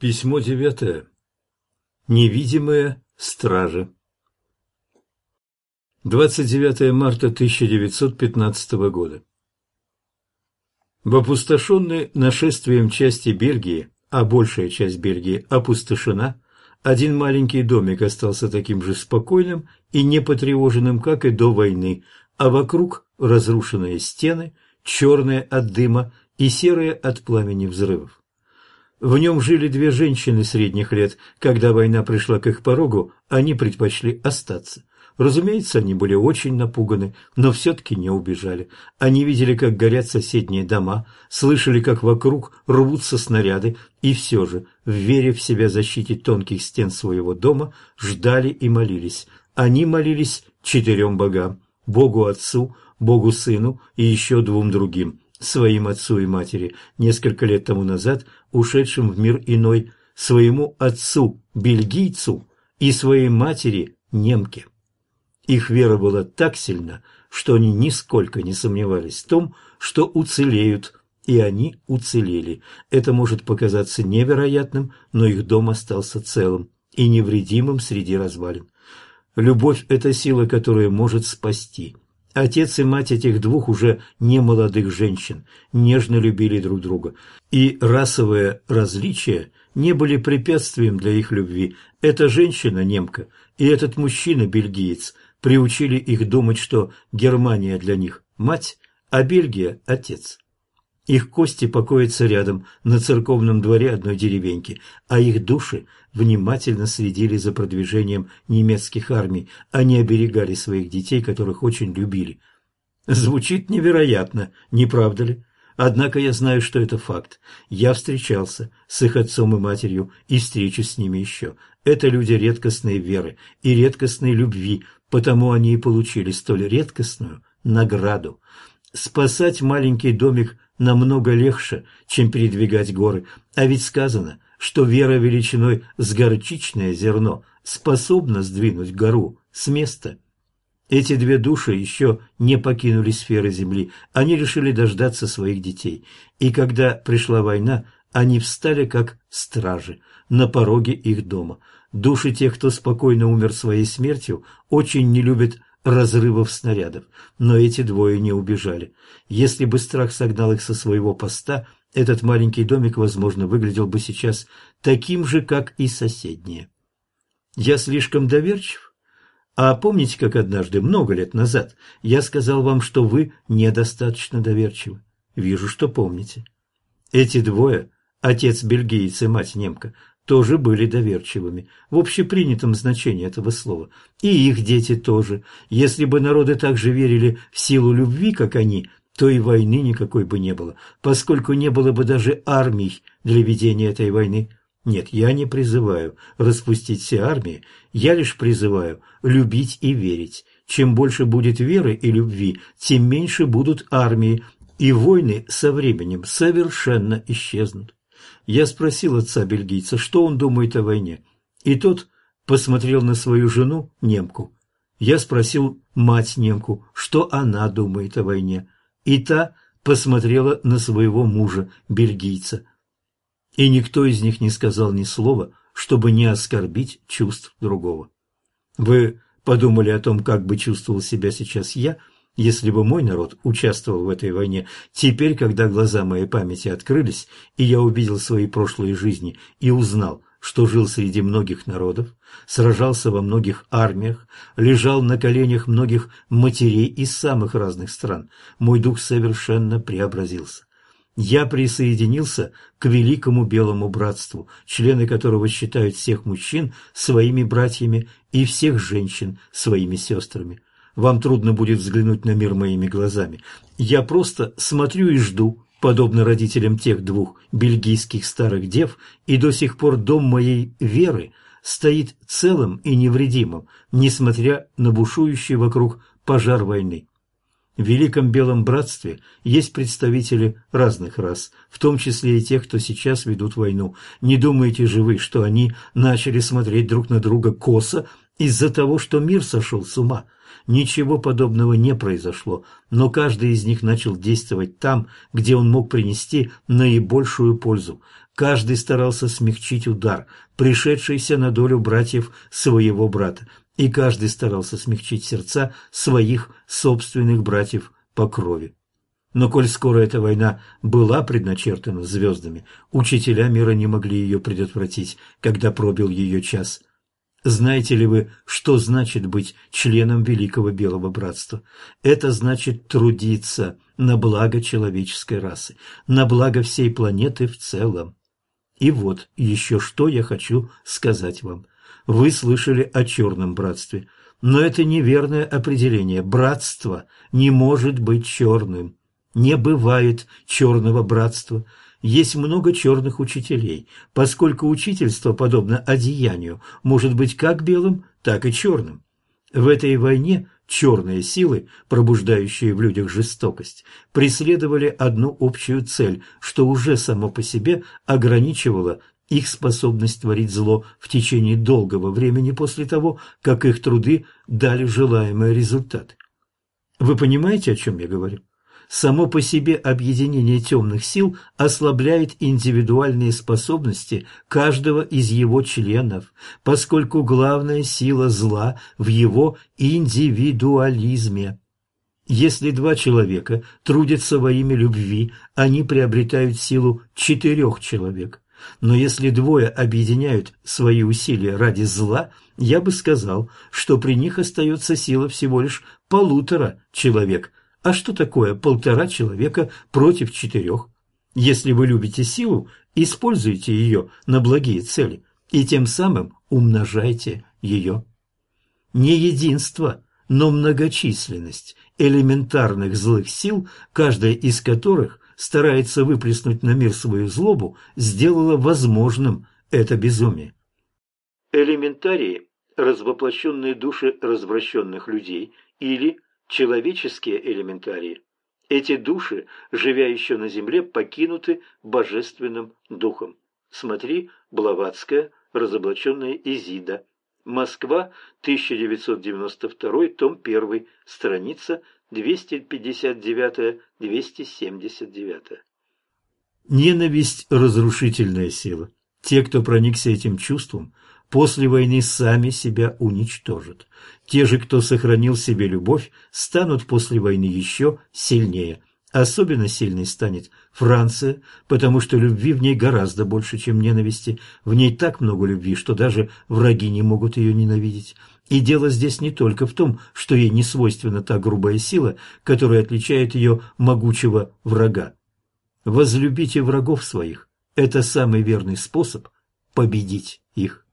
Письмо девятое. Невидимые стражи. 29 марта 1915 года. В опустошенной нашествием части Бельгии, а большая часть Бельгии опустошена, один маленький домик остался таким же спокойным и непотревоженным, как и до войны, а вокруг разрушенные стены, черные от дыма и серые от пламени взрывов. В нем жили две женщины средних лет. Когда война пришла к их порогу, они предпочли остаться. Разумеется, они были очень напуганы, но все-таки не убежали. Они видели, как горят соседние дома, слышали, как вокруг рвутся снаряды, и все же, веря в себя защите тонких стен своего дома, ждали и молились. Они молились четырем богам – Богу Отцу, Богу Сыну и еще двум другим – своим отцу и матери, несколько лет тому назад ушедшим в мир иной, своему отцу, бельгийцу, и своей матери, немке. Их вера была так сильна, что они нисколько не сомневались в том, что уцелеют, и они уцелели. Это может показаться невероятным, но их дом остался целым и невредимым среди развалин. Любовь – это сила, которая может спасти – Отец и мать этих двух уже не молодых женщин нежно любили друг друга, и расовые различия не были препятствием для их любви. Эта женщина, немка, и этот мужчина, бельгиец, приучили их думать, что Германия для них – мать, а Бельгия – отец. Их кости покоятся рядом, на церковном дворе одной деревеньки, а их души внимательно следили за продвижением немецких армий, они оберегали своих детей, которых очень любили. Звучит невероятно, не правда ли? Однако я знаю, что это факт. Я встречался с их отцом и матерью и встречу с ними еще. Это люди редкостной веры и редкостной любви, потому они и получили столь редкостную награду. Спасать маленький домик намного легче, чем передвигать горы. А ведь сказано, что вера величиной с горчичное зерно способна сдвинуть гору с места. Эти две души еще не покинули сферы Земли, они решили дождаться своих детей. И когда пришла война, они встали как стражи на пороге их дома. Души тех, кто спокойно умер своей смертью, очень не любят разрывов снарядов, но эти двое не убежали. Если бы страх согнал их со своего поста, этот маленький домик, возможно, выглядел бы сейчас таким же, как и соседние. Я слишком доверчив? А помните, как однажды, много лет назад, я сказал вам, что вы недостаточно доверчивы? Вижу, что помните. Эти двое, отец бельгиец и мать немка, тоже были доверчивыми, в общепринятом значении этого слова. И их дети тоже. Если бы народы так же верили в силу любви, как они, то и войны никакой бы не было, поскольку не было бы даже армий для ведения этой войны. Нет, я не призываю распустить все армии, я лишь призываю любить и верить. Чем больше будет веры и любви, тем меньше будут армии, и войны со временем совершенно исчезнут. Я спросил отца бельгийца, что он думает о войне, и тот посмотрел на свою жену, немку. Я спросил мать немку, что она думает о войне, и та посмотрела на своего мужа, бельгийца. И никто из них не сказал ни слова, чтобы не оскорбить чувств другого. Вы подумали о том, как бы чувствовал себя сейчас я – если бы мой народ участвовал в этой войне, теперь, когда глаза моей памяти открылись, и я увидел свои прошлые жизни и узнал, что жил среди многих народов, сражался во многих армиях, лежал на коленях многих матерей из самых разных стран, мой дух совершенно преобразился. Я присоединился к великому белому братству, члены которого считают всех мужчин своими братьями и всех женщин своими сестрами. Вам трудно будет взглянуть на мир моими глазами. Я просто смотрю и жду, подобно родителям тех двух бельгийских старых дев, и до сих пор дом моей веры стоит целым и невредимым, несмотря на бушующий вокруг пожар войны. В Великом Белом Братстве есть представители разных рас, в том числе и тех, кто сейчас ведут войну. Не думаете же вы, что они начали смотреть друг на друга косо из-за того, что мир сошел с ума? Ничего подобного не произошло, но каждый из них начал действовать там, где он мог принести наибольшую пользу. Каждый старался смягчить удар, пришедшийся на долю братьев своего брата, и каждый старался смягчить сердца своих собственных братьев по крови. Но коль скоро эта война была предначертана звездами, учителя мира не могли ее предотвратить, когда пробил ее час. Знаете ли вы, что значит быть членом Великого Белого Братства? Это значит трудиться на благо человеческой расы, на благо всей планеты в целом. И вот еще что я хочу сказать вам. Вы слышали о Черном Братстве, но это неверное определение. Братство не может быть черным. Не бывает черного братства. Есть много черных учителей, поскольку учительство, подобно одеянию, может быть как белым, так и черным. В этой войне черные силы, пробуждающие в людях жестокость, преследовали одну общую цель, что уже само по себе ограничивало их способность творить зло в течение долгого времени после того, как их труды дали желаемый результат. Вы понимаете, о чем я говорю? Само по себе объединение темных сил ослабляет индивидуальные способности каждого из его членов, поскольку главная сила зла в его индивидуализме. Если два человека трудятся во имя любви, они приобретают силу четырех человек. Но если двое объединяют свои усилия ради зла, я бы сказал, что при них остается сила всего лишь полутора человек – а что такое полтора человека против четырех? Если вы любите силу, используйте ее на благие цели и тем самым умножайте ее. Не единство, но многочисленность элементарных злых сил, каждая из которых старается выплеснуть на мир свою злобу, сделала возможным это безумие. Элементарии – развоплощенные души развращенных людей или – человеческие элементарии. Эти души, живя еще на земле, покинуты божественным духом. Смотри, Блаватская, разоблаченная Изида. Москва, 1992, том 1, страница 259-279. Ненависть – разрушительная сила. Те, кто проникся этим чувством, после войны сами себя уничтожат. Те же, кто сохранил себе любовь, станут после войны еще сильнее. Особенно сильной станет Франция, потому что любви в ней гораздо больше, чем ненависти. В ней так много любви, что даже враги не могут ее ненавидеть. И дело здесь не только в том, что ей не свойственна та грубая сила, которая отличает ее могучего врага. Возлюбите врагов своих – это самый верный способ победить их.